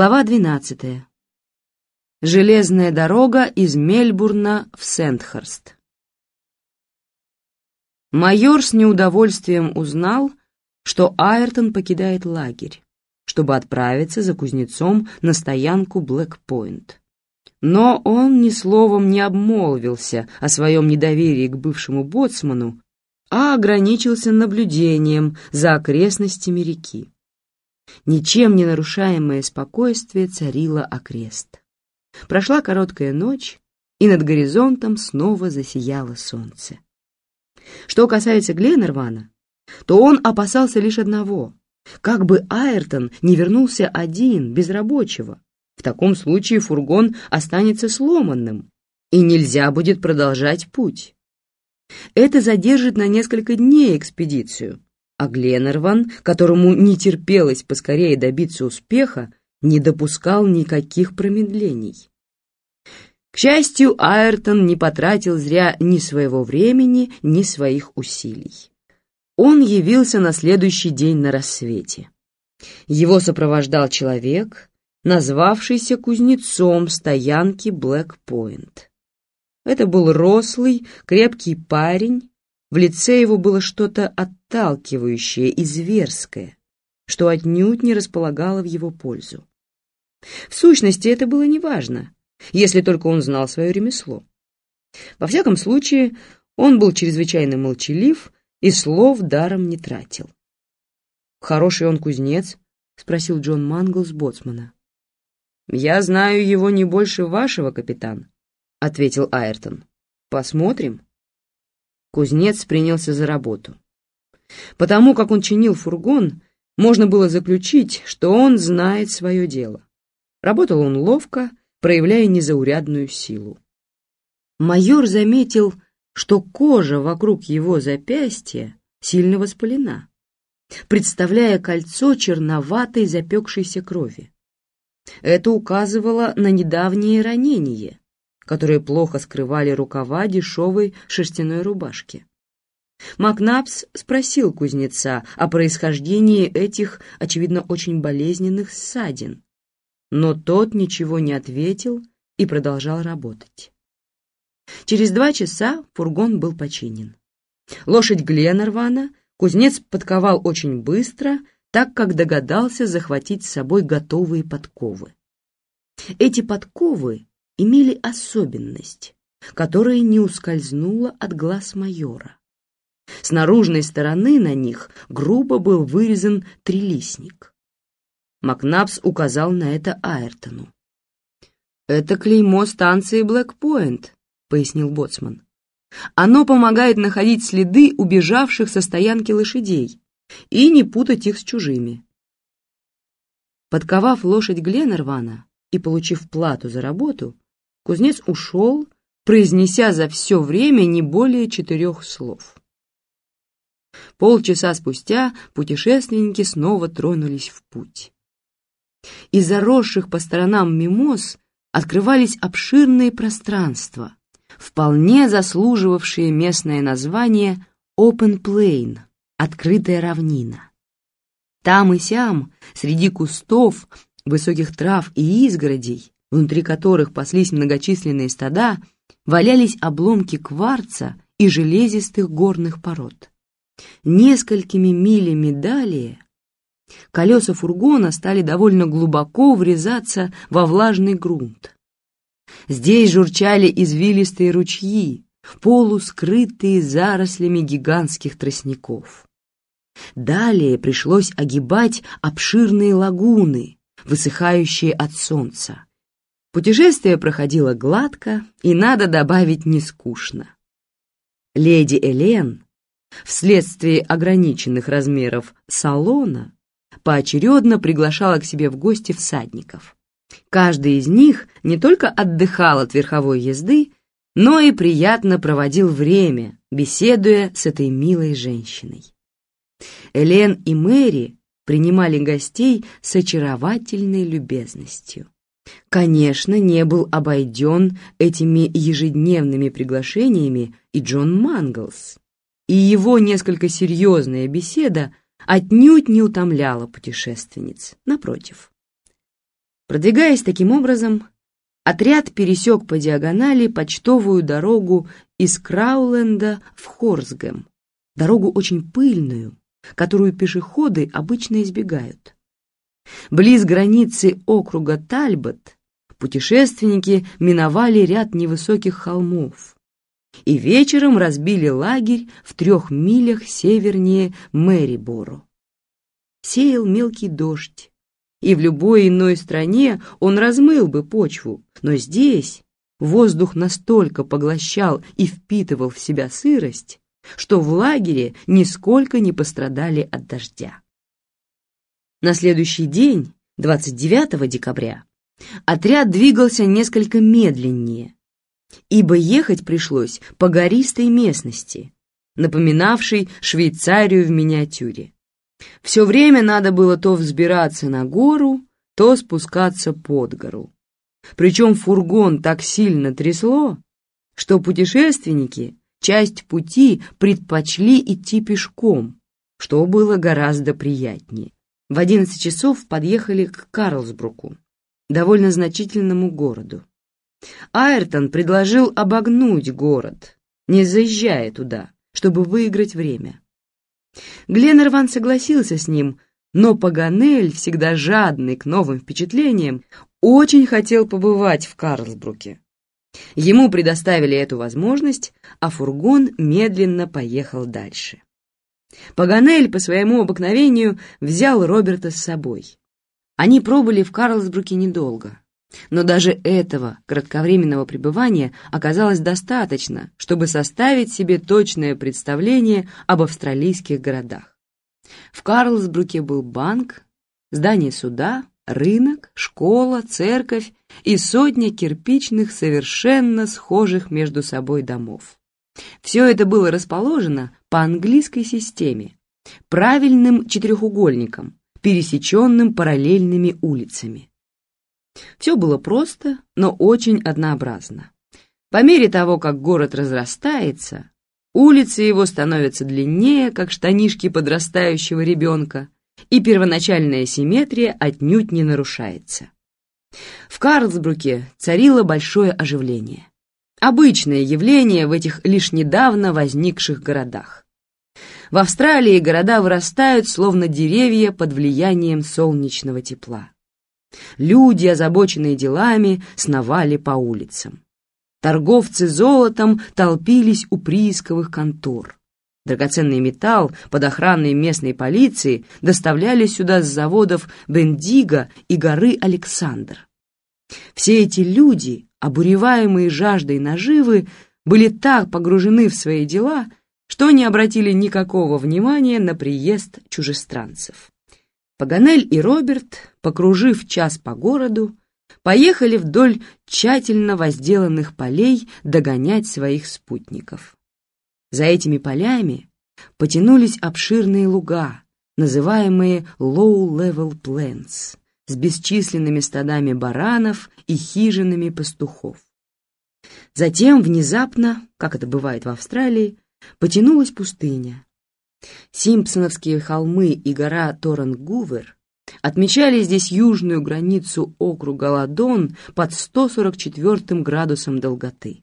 Глава 12. Железная дорога из Мельбурна в Сентхерст. Майор с неудовольствием узнал, что Айртон покидает лагерь, чтобы отправиться за кузнецом на стоянку Блэкпойнт. Но он ни словом не обмолвился о своем недоверии к бывшему боцману, а ограничился наблюдением за окрестностями реки. Ничем не нарушаемое спокойствие царило окрест. Прошла короткая ночь, и над горизонтом снова засияло солнце. Что касается Гленнервана, то он опасался лишь одного — как бы Айртон не вернулся один, без рабочего. В таком случае фургон останется сломанным, и нельзя будет продолжать путь. Это задержит на несколько дней экспедицию, а Гленнерван, которому не терпелось поскорее добиться успеха, не допускал никаких промедлений. К счастью, Айртон не потратил зря ни своего времени, ни своих усилий. Он явился на следующий день на рассвете. Его сопровождал человек, назвавшийся кузнецом стоянки Блэк-Пойнт. Это был рослый, крепкий парень, в лице его было что-то отталкивающее и зверское, что отнюдь не располагало в его пользу. В сущности, это было неважно, если только он знал свое ремесло. Во всяком случае, он был чрезвычайно молчалив и слов даром не тратил. «Хороший он кузнец?» — спросил Джон Мангл с боцмана. «Я знаю его не больше вашего, капитан», — ответил Айртон. «Посмотрим». Кузнец принялся за работу. Потому как он чинил фургон, можно было заключить, что он знает свое дело. Работал он ловко, проявляя незаурядную силу. Майор заметил, что кожа вокруг его запястья сильно воспалена, представляя кольцо черноватой запекшейся крови. Это указывало на недавнее ранение, которые плохо скрывали рукава дешевой шерстяной рубашки. Макнапс спросил кузнеца о происхождении этих, очевидно, очень болезненных ссадин, но тот ничего не ответил и продолжал работать. Через два часа фургон был починен. Лошадь Гленнервана кузнец подковал очень быстро, так как догадался захватить с собой готовые подковы. Эти подковы имели особенность, которая не ускользнула от глаз майора. С наружной стороны на них грубо был вырезан трилистник. Макнапс указал на это Айртону. «Это клеймо станции Блэкпоинт», — пояснил Боцман. «Оно помогает находить следы убежавших со стоянки лошадей и не путать их с чужими». Подковав лошадь Гленнервана и получив плату за работу, Кузнец ушел, произнеся за все время не более четырех слов. Полчаса спустя путешественники снова тронулись в путь. Из заросших по сторонам мимоз открывались обширные пространства, вполне заслуживавшие местное название Open Plain — открытая равнина. Там и сям, среди кустов, высоких трав и изгородей, внутри которых паслись многочисленные стада, валялись обломки кварца и железистых горных пород. Несколькими милями далее колеса фургона стали довольно глубоко врезаться во влажный грунт. Здесь журчали извилистые ручьи, полускрытые зарослями гигантских тростников. Далее пришлось огибать обширные лагуны, высыхающие от солнца. Путешествие проходило гладко и, надо добавить, не скучно. Леди Элен, вследствие ограниченных размеров салона, поочередно приглашала к себе в гости всадников. Каждый из них не только отдыхал от верховой езды, но и приятно проводил время, беседуя с этой милой женщиной. Элен и Мэри принимали гостей с очаровательной любезностью конечно, не был обойден этими ежедневными приглашениями и Джон Манглс, и его несколько серьезная беседа отнюдь не утомляла путешественниц, напротив. Продвигаясь таким образом, отряд пересек по диагонали почтовую дорогу из Крауленда в Хорсгэм, дорогу очень пыльную, которую пешеходы обычно избегают. Близ границы округа Тальбот путешественники миновали ряд невысоких холмов и вечером разбили лагерь в трех милях севернее Мэриборо. Сеял мелкий дождь, и в любой иной стране он размыл бы почву, но здесь воздух настолько поглощал и впитывал в себя сырость, что в лагере нисколько не пострадали от дождя. На следующий день, 29 декабря, отряд двигался несколько медленнее, ибо ехать пришлось по гористой местности, напоминавшей Швейцарию в миниатюре. Все время надо было то взбираться на гору, то спускаться под гору. Причем фургон так сильно трясло, что путешественники часть пути предпочли идти пешком, что было гораздо приятнее. В одиннадцать часов подъехали к Карлсбруку, довольно значительному городу. Айртон предложил обогнуть город, не заезжая туда, чтобы выиграть время. Гленнерван согласился с ним, но Паганель, всегда жадный к новым впечатлениям, очень хотел побывать в Карлсбруке. Ему предоставили эту возможность, а фургон медленно поехал дальше. Паганель по своему обыкновению взял Роберта с собой. Они пробыли в Карлсбруке недолго. Но даже этого кратковременного пребывания оказалось достаточно, чтобы составить себе точное представление об австралийских городах. В Карлсбруке был банк, здание суда, рынок, школа, церковь и сотня кирпичных, совершенно схожих между собой домов. Все это было расположено по английской системе, правильным четырехугольником, пересеченным параллельными улицами. Все было просто, но очень однообразно. По мере того, как город разрастается, улицы его становятся длиннее, как штанишки подрастающего ребенка, и первоначальная симметрия отнюдь не нарушается. В Карлсбруке царило большое оживление. Обычное явление в этих лишь недавно возникших городах. В Австралии города вырастают, словно деревья под влиянием солнечного тепла. Люди, озабоченные делами, сновали по улицам. Торговцы золотом толпились у приисковых контор. Драгоценный металл под охраной местной полиции доставляли сюда с заводов Бендиго и горы Александр. Все эти люди, обуреваемые жаждой наживы, были так погружены в свои дела, что не обратили никакого внимания на приезд чужестранцев. Паганель и Роберт, покружив час по городу, поехали вдоль тщательно возделанных полей догонять своих спутников. За этими полями потянулись обширные луга, называемые Low-Level Plains, с бесчисленными стадами баранов и хижинами пастухов. Затем внезапно, как это бывает в Австралии, потянулась пустыня, Симпсоновские холмы и гора Торрен-Гувер отмечали здесь южную границу округа Ладон под 144 градусом долготы.